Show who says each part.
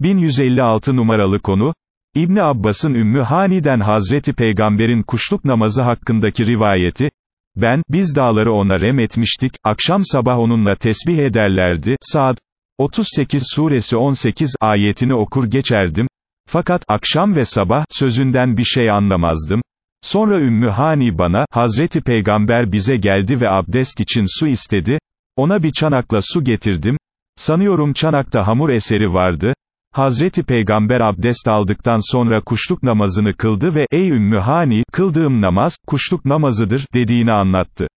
Speaker 1: 1156 numaralı konu, İbni Abbas'ın Ümmü Hani'den Hazreti Peygamber'in kuşluk namazı hakkındaki rivayeti, ben, biz dağları ona rem etmiştik, akşam sabah onunla tesbih ederlerdi, Saad, 38 suresi 18 ayetini okur geçerdim, fakat, akşam ve sabah, sözünden bir şey anlamazdım, sonra Ümmü Hani bana, Hazreti Peygamber bize geldi ve abdest için su istedi, ona bir çanakla su getirdim, sanıyorum çanakta hamur eseri vardı, Hazreti Peygamber abdest aldıktan sonra kuşluk namazını kıldı ve, ey Ümmü Hani, kıldığım namaz, kuşluk namazıdır, dediğini anlattı.